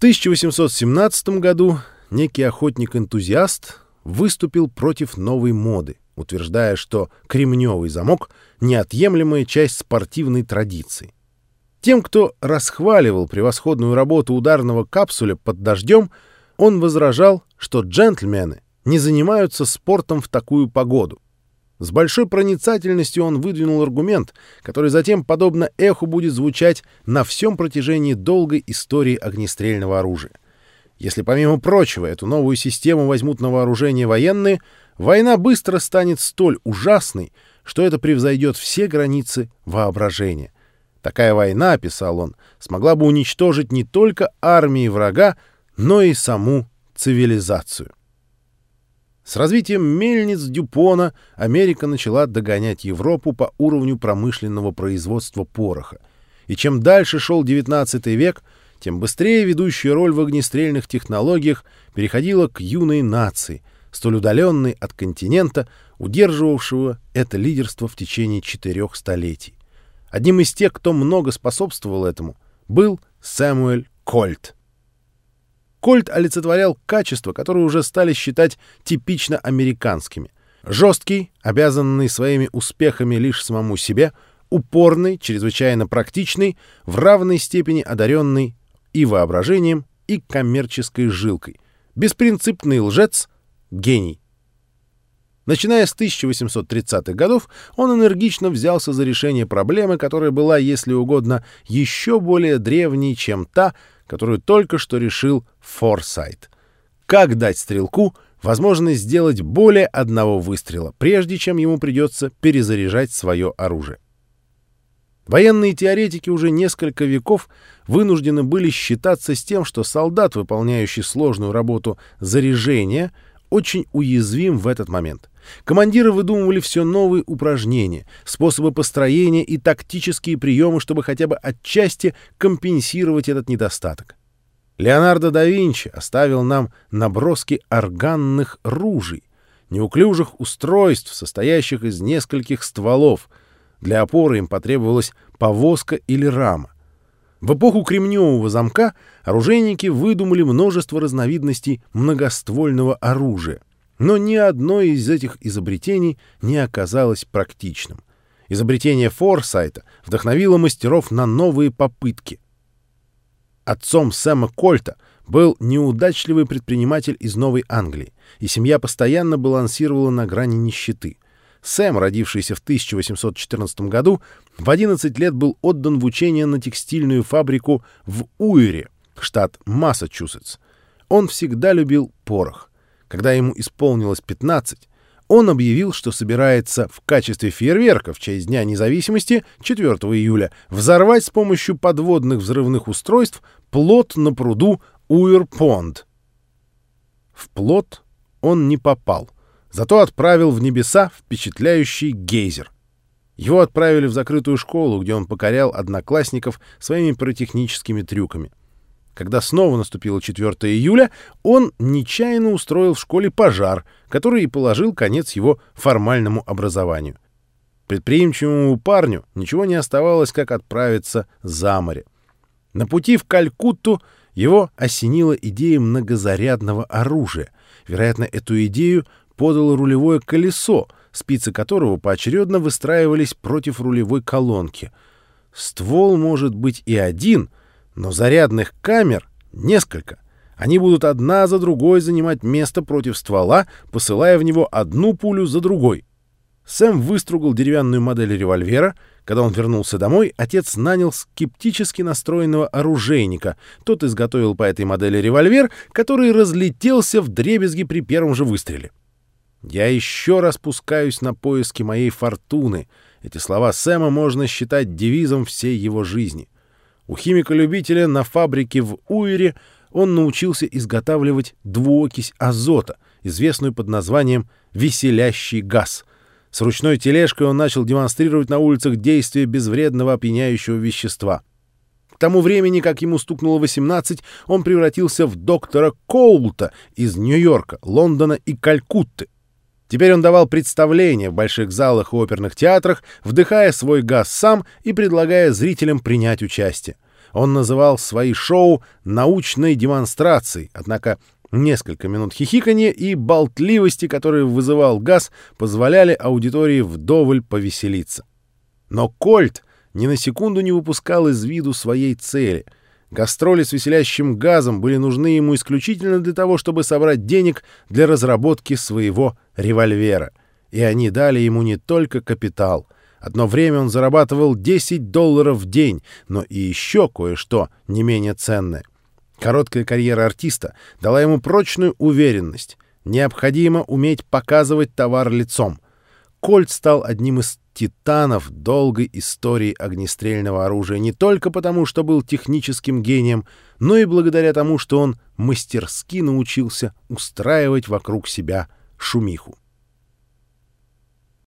1817 году некий охотник-энтузиаст выступил против новой моды, утверждая, что кремневый замок — неотъемлемая часть спортивной традиции. Тем, кто расхваливал превосходную работу ударного капсуля под дождем, он возражал, что джентльмены не занимаются спортом в такую погоду. С большой проницательностью он выдвинул аргумент, который затем, подобно эху, будет звучать на всем протяжении долгой истории огнестрельного оружия. Если, помимо прочего, эту новую систему возьмут на вооружение военные, война быстро станет столь ужасной, что это превзойдет все границы воображения. Такая война, писал он, смогла бы уничтожить не только армии врага, но и саму цивилизацию. С развитием мельниц Дюпона Америка начала догонять Европу по уровню промышленного производства пороха. И чем дальше шел XIX век, тем быстрее ведущая роль в огнестрельных технологиях переходила к юной нации, столь удаленной от континента, удерживавшего это лидерство в течение четырех столетий. Одним из тех, кто много способствовал этому, был Сэмуэль Кольт. Кольт олицетворял качества, которые уже стали считать типично американскими. Жесткий, обязанный своими успехами лишь самому себе, упорный, чрезвычайно практичный, в равной степени одаренный и воображением, и коммерческой жилкой. Беспринципный лжец — гений. Начиная с 1830-х годов, он энергично взялся за решение проблемы, которая была, если угодно, еще более древней, чем та, которую только что решил Форсайт. Как дать стрелку возможность сделать более одного выстрела, прежде чем ему придется перезаряжать свое оружие? Военные теоретики уже несколько веков вынуждены были считаться с тем, что солдат, выполняющий сложную работу заряжения, очень уязвим в этот момент. Командиры выдумывали все новые упражнения, способы построения и тактические приемы, чтобы хотя бы отчасти компенсировать этот недостаток. Леонардо да Винчи оставил нам наброски органных ружей, неуклюжих устройств, состоящих из нескольких стволов. Для опоры им потребовалась повозка или рама. В эпоху кремневого замка оружейники выдумали множество разновидностей многоствольного оружия. Но ни одно из этих изобретений не оказалось практичным. Изобретение Форсайта вдохновило мастеров на новые попытки. Отцом Сэма Кольта был неудачливый предприниматель из Новой Англии, и семья постоянно балансировала на грани нищеты. Сэм, родившийся в 1814 году, в 11 лет был отдан в учение на текстильную фабрику в Уэре, штат Массачусетс. Он всегда любил порох. Когда ему исполнилось 15, он объявил, что собирается в качестве фейерверка в честь Дня независимости 4 июля взорвать с помощью подводных взрывных устройств плот на пруду Уир-Понд. В плот он не попал, зато отправил в небеса впечатляющий гейзер. Его отправили в закрытую школу, где он покорял одноклассников своими пиротехническими трюками. Когда снова наступило 4 июля, он нечаянно устроил в школе пожар, который и положил конец его формальному образованию. Предприимчивому парню ничего не оставалось, как отправиться за море. На пути в Калькутту его осенила идея многозарядного оружия. Вероятно, эту идею подало рулевое колесо, спицы которого поочередно выстраивались против рулевой колонки. Ствол может быть и один — но зарядных камер несколько. Они будут одна за другой занимать место против ствола, посылая в него одну пулю за другой. Сэм выстругал деревянную модель револьвера. Когда он вернулся домой, отец нанял скептически настроенного оружейника. Тот изготовил по этой модели револьвер, который разлетелся в дребезги при первом же выстреле. «Я еще раз пускаюсь на поиски моей фортуны». Эти слова Сэма можно считать девизом всей его жизни — у химика-любителя на фабрике в Уэре он научился изготавливать двуокись азота, известную под названием «веселящий газ». С ручной тележкой он начал демонстрировать на улицах действие безвредного опьяняющего вещества. К тому времени, как ему стукнуло 18, он превратился в доктора Коулта из Нью-Йорка, Лондона и Калькутты. Теперь он давал представления в больших залах и оперных театрах, вдыхая свой газ сам и предлагая зрителям принять участие. Он называл свои шоу «научной демонстрацией», однако несколько минут хихиканья и болтливости, которые вызывал газ, позволяли аудитории вдоволь повеселиться. Но Кольт ни на секунду не выпускал из виду своей цели. Гастроли с веселящим газом были нужны ему исключительно для того, чтобы собрать денег для разработки своего револьвера. И они дали ему не только капитал. Одно время он зарабатывал 10 долларов в день, но и еще кое-что не менее ценное. Короткая карьера артиста дала ему прочную уверенность. Необходимо уметь показывать товар лицом. Кольт стал одним из титанов долгой истории огнестрельного оружия не только потому, что был техническим гением, но и благодаря тому, что он мастерски научился устраивать вокруг себя шумиху.